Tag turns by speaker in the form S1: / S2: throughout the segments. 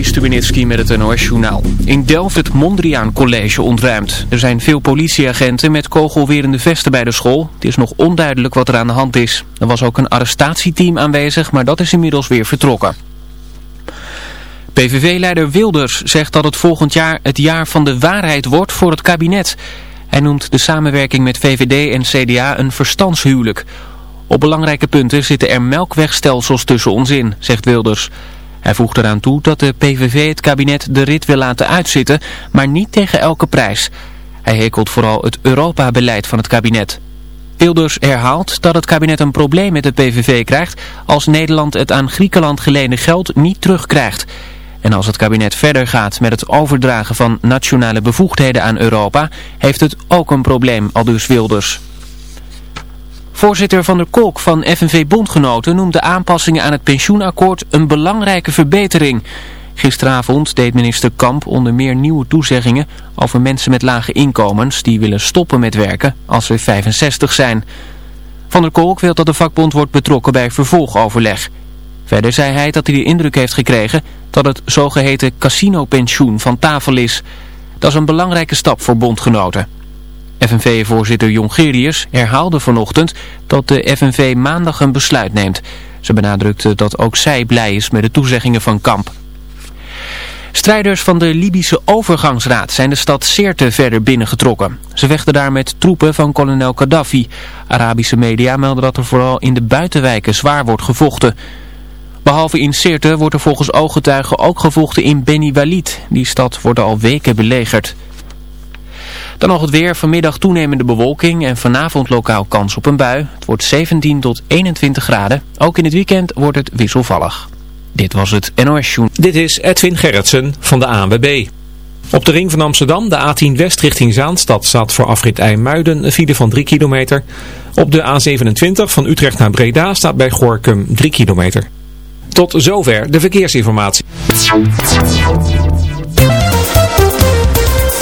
S1: Juri met het NOS-journaal. In Delft het Mondriaan College ontruimd. Er zijn veel politieagenten met kogelwerende vesten bij de school. Het is nog onduidelijk wat er aan de hand is. Er was ook een arrestatieteam aanwezig, maar dat is inmiddels weer vertrokken. PVV-leider Wilders zegt dat het volgend jaar het jaar van de waarheid wordt voor het kabinet. Hij noemt de samenwerking met VVD en CDA een verstandshuwelijk. Op belangrijke punten zitten er melkwegstelsels tussen ons in, zegt Wilders. Hij voegt eraan toe dat de PVV het kabinet de rit wil laten uitzitten, maar niet tegen elke prijs. Hij hekelt vooral het Europa-beleid van het kabinet. Wilders herhaalt dat het kabinet een probleem met de PVV krijgt als Nederland het aan Griekenland geleende geld niet terugkrijgt. En als het kabinet verder gaat met het overdragen van nationale bevoegdheden aan Europa, heeft het ook een probleem, aldus Wilders. Voorzitter Van der Kolk van FNV Bondgenoten noemt de aanpassingen aan het pensioenakkoord een belangrijke verbetering. Gisteravond deed minister Kamp onder meer nieuwe toezeggingen over mensen met lage inkomens die willen stoppen met werken als ze 65 zijn. Van der Kolk wil dat de vakbond wordt betrokken bij vervolgoverleg. Verder zei hij dat hij de indruk heeft gekregen dat het zogeheten casinopensioen van tafel is. Dat is een belangrijke stap voor bondgenoten. FNV-voorzitter Jongerius herhaalde vanochtend dat de FNV maandag een besluit neemt. Ze benadrukte dat ook zij blij is met de toezeggingen van Kamp. Strijders van de Libische overgangsraad zijn de stad Sirte verder binnengetrokken. Ze vechten daar met troepen van kolonel Gaddafi. Arabische media melden dat er vooral in de buitenwijken zwaar wordt gevochten. Behalve in Sirte wordt er volgens ooggetuigen ook gevochten in Beni Walid. Die stad wordt al weken belegerd. Dan nog het weer. Vanmiddag toenemende bewolking en vanavond lokaal kans op een bui. Het wordt 17 tot 21 graden. Ook in het weekend wordt het wisselvallig. Dit was het NOS Joen.
S2: Dit is Edwin Gerritsen van de ANWB. Op de ring van Amsterdam, de A10 West richting Zaanstad, staat voor afrit IJmuiden een file van 3 kilometer. Op de A27 van Utrecht naar Breda staat bij Gorkum 3 kilometer. Tot zover de verkeersinformatie.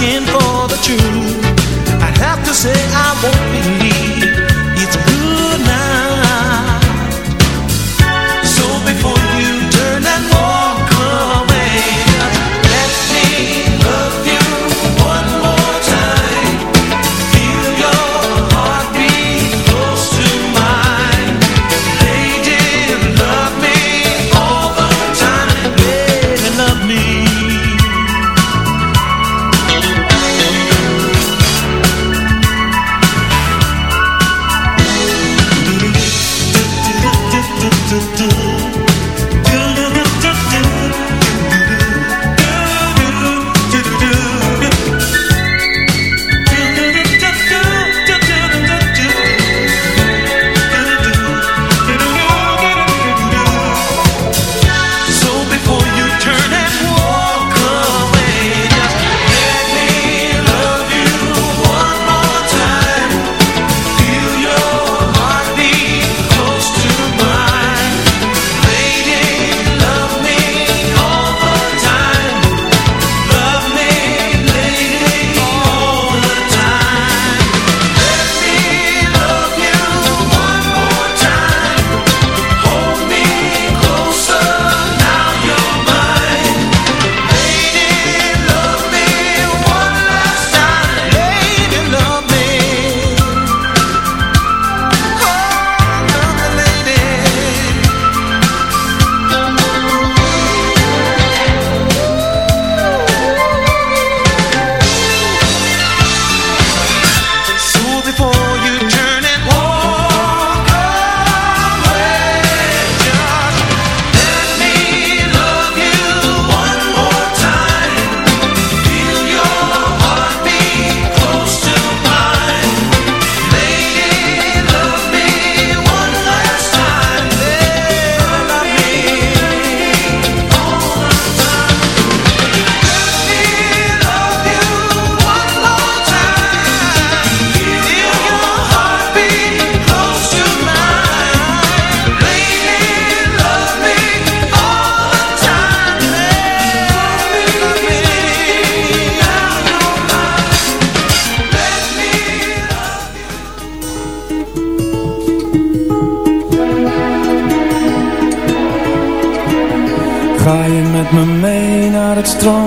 S3: looking for the truth. I have to say I won't
S4: be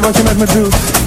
S4: wat je met me doet?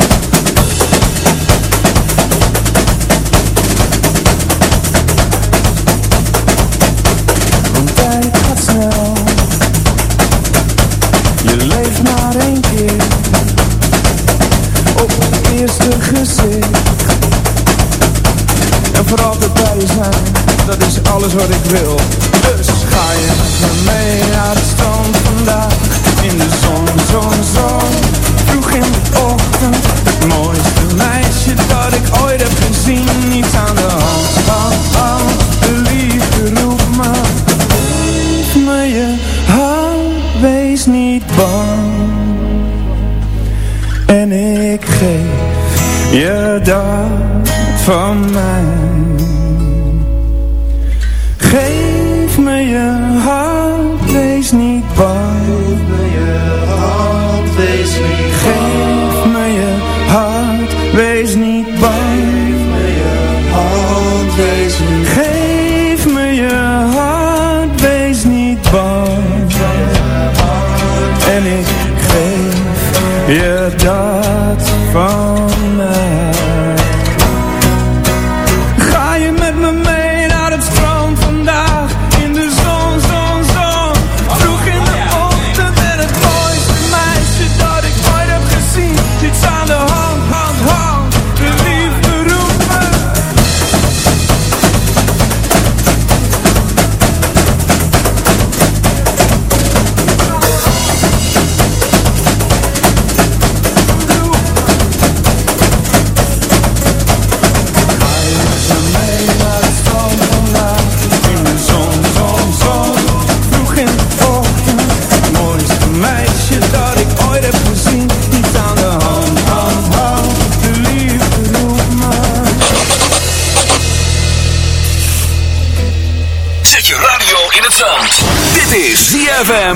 S4: en ik geef je dat van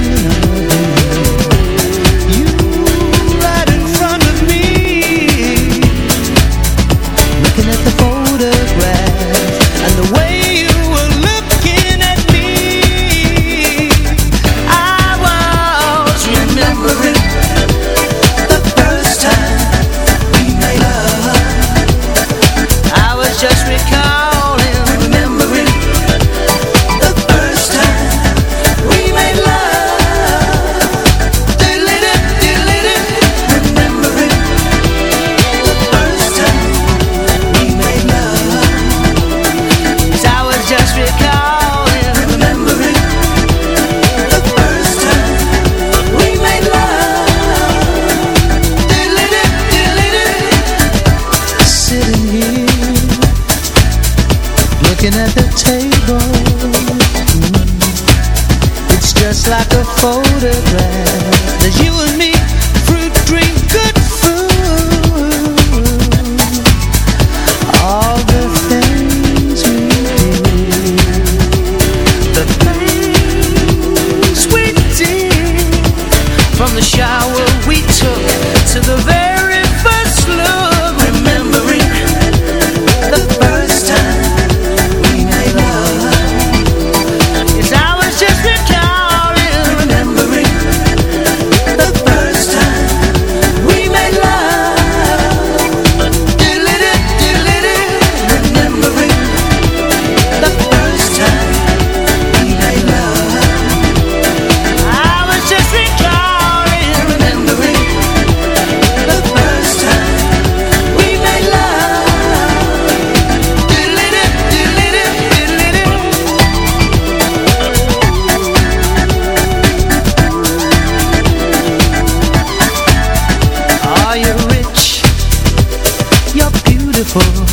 S5: another beautiful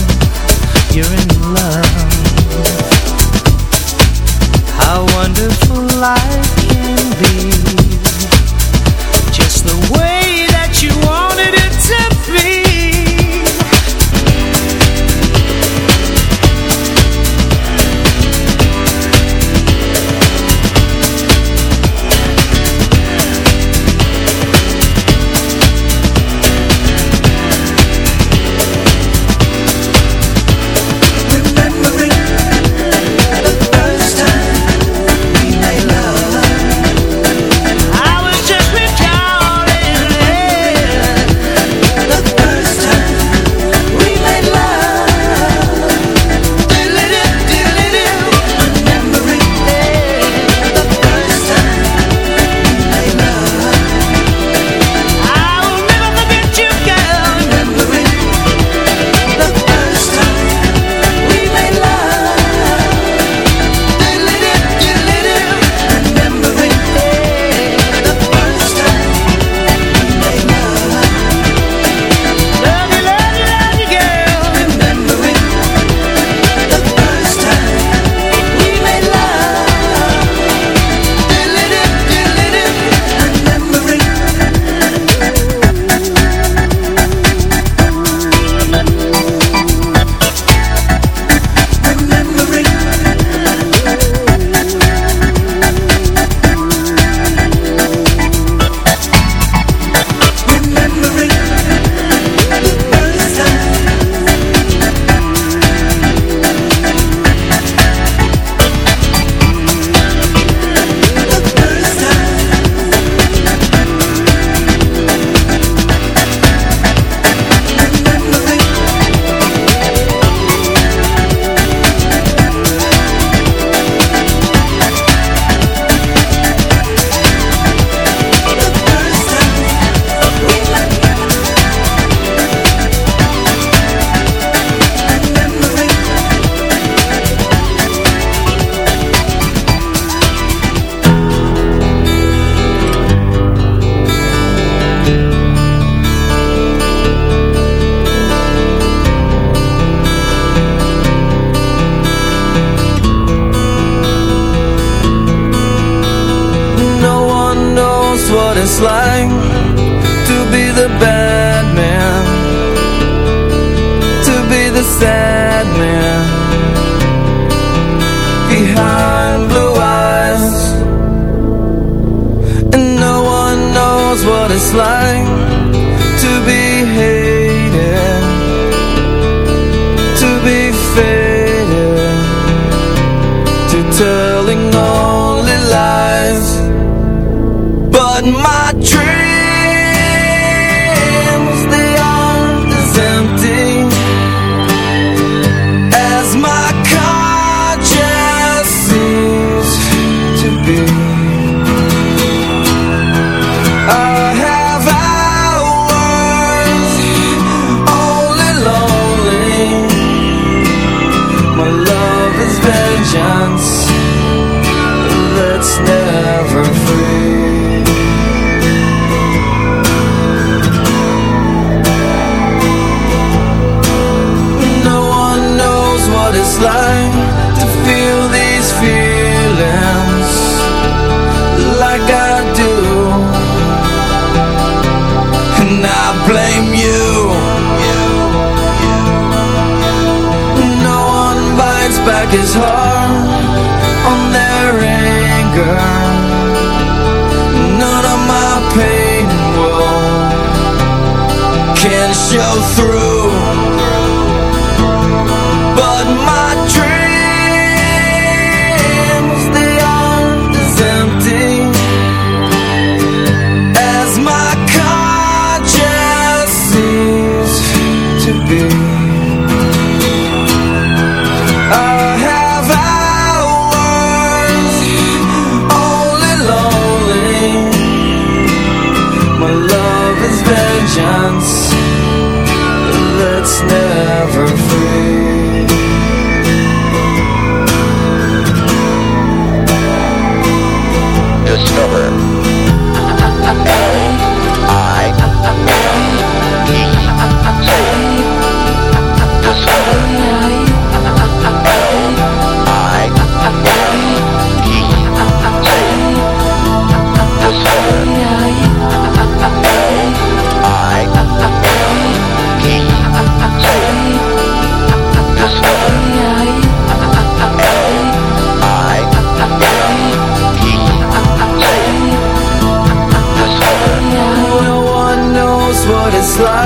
S6: its vengeance. Slide.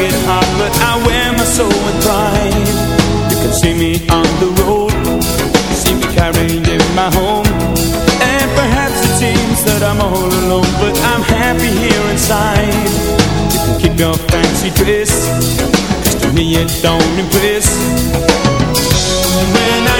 S6: get hot, but I
S4: wear my soul with pride. You can see me on the road, see me carried in my home. And perhaps it seems that I'm all alone, but I'm happy here inside. You can keep your fancy dress, cause to me it don't impress. When I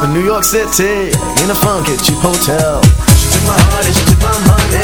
S7: from New York City in a funky cheap hotel. She took my heart and she took my money.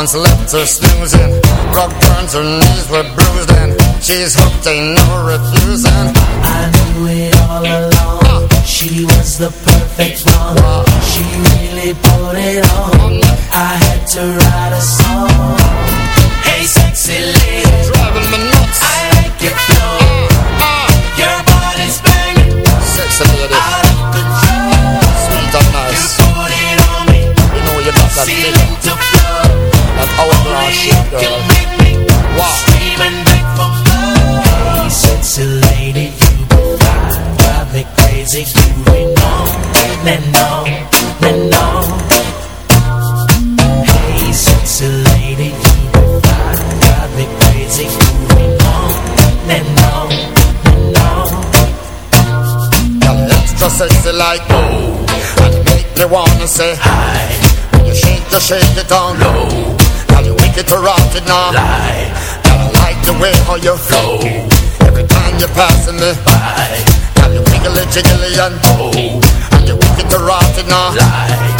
S8: Performance left her snoozing. Rug burns, her knees were bruised, and she's hooked, ain't no refusing.
S3: I knew it all along. She was the perfect one. She really put it on. I had to write a song. Hey, sexy lady,
S8: Driving me nuts.
S3: I like your flow.
S8: Ah,
S3: Your body's banging,
S8: sexy lady,
S3: out of control.
S8: sweet and nice.
S3: Put it on me,
S8: You know you got that big, hourglass shape,
S3: You
S8: girl.
S3: make me
S8: Wow.
S3: scream and beg for more. Hey, sexy lady, you drive me crazy, moving on and on and on. Hey, sexy lady, you drive me crazy, moving on and on and on.
S8: Girl, extra sexy like oh, and make me wanna say hi. When you shake, you shake it down low. Wicked to rot it now.
S3: Lie,
S8: I like the way how you flow. Every time you're passing me by. Girl, you wiggly jiggly and oh, and you wicked to rot it now.
S3: lie.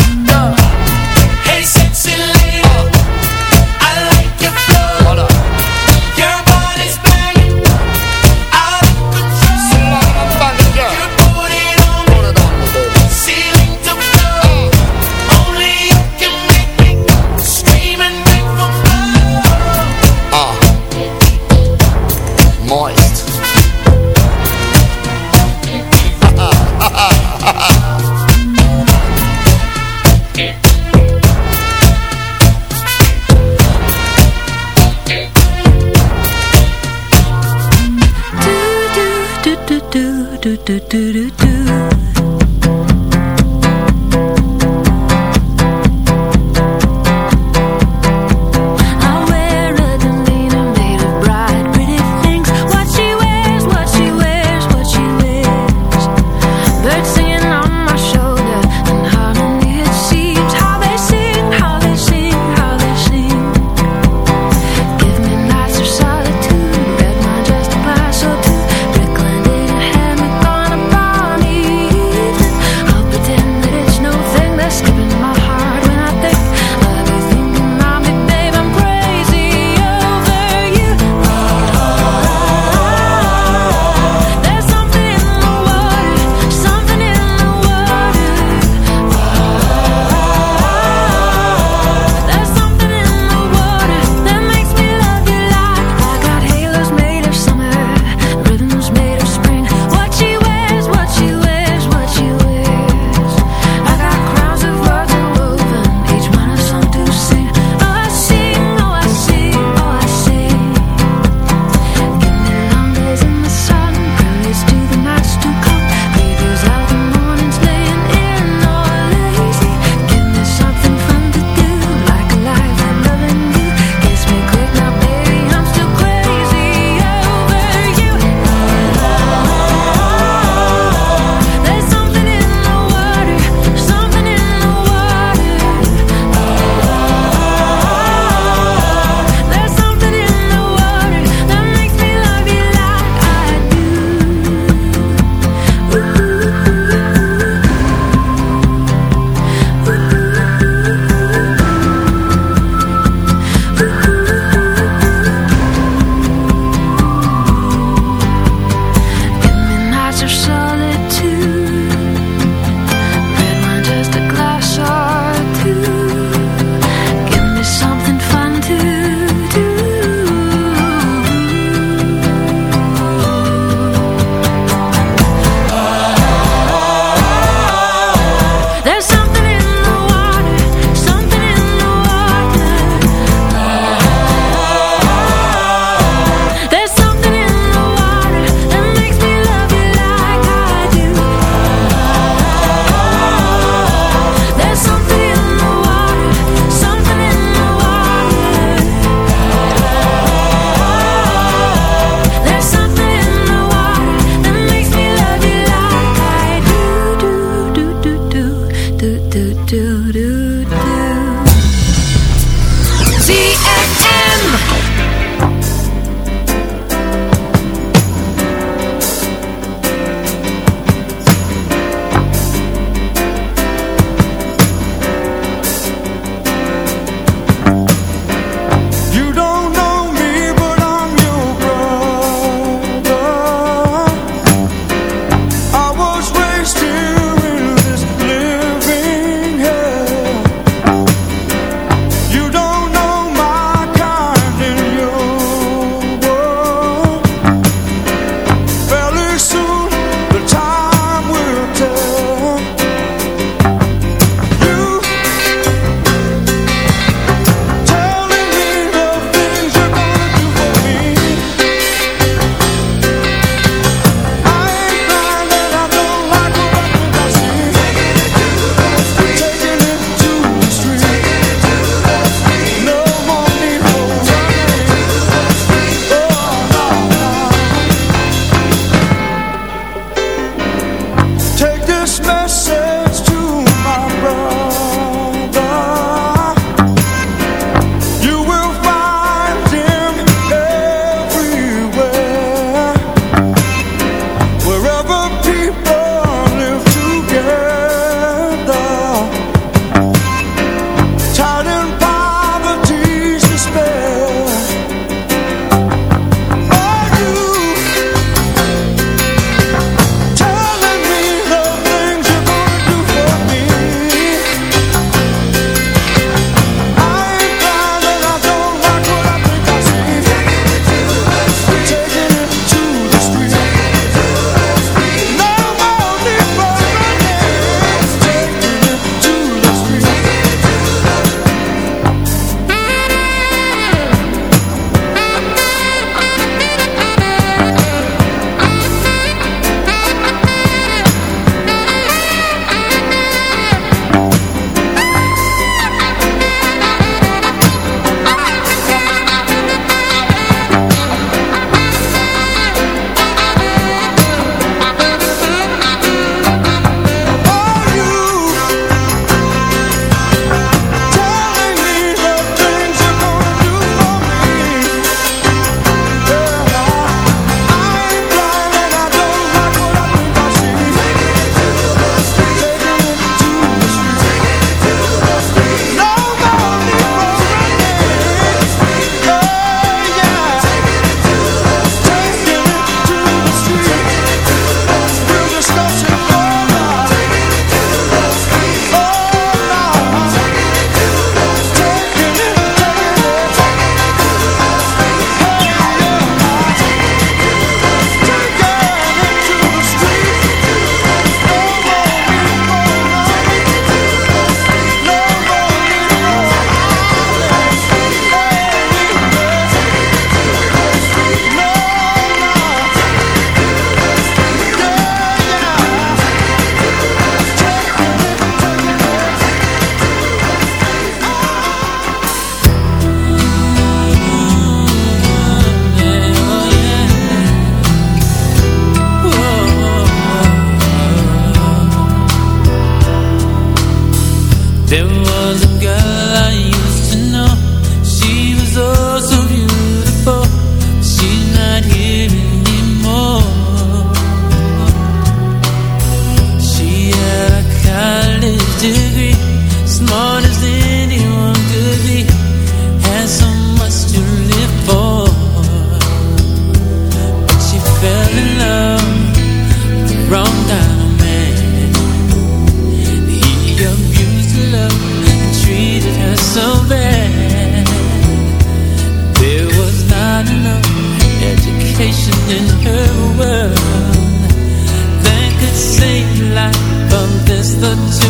S9: the
S3: two.